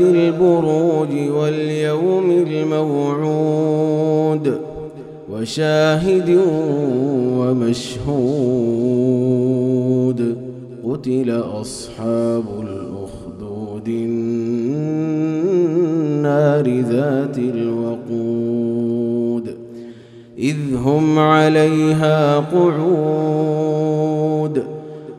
البروج واليوم الموعود وشاهد ومشهود قتل أصحاب الأخدود النار ذات الوقود إذ هم عليها قعود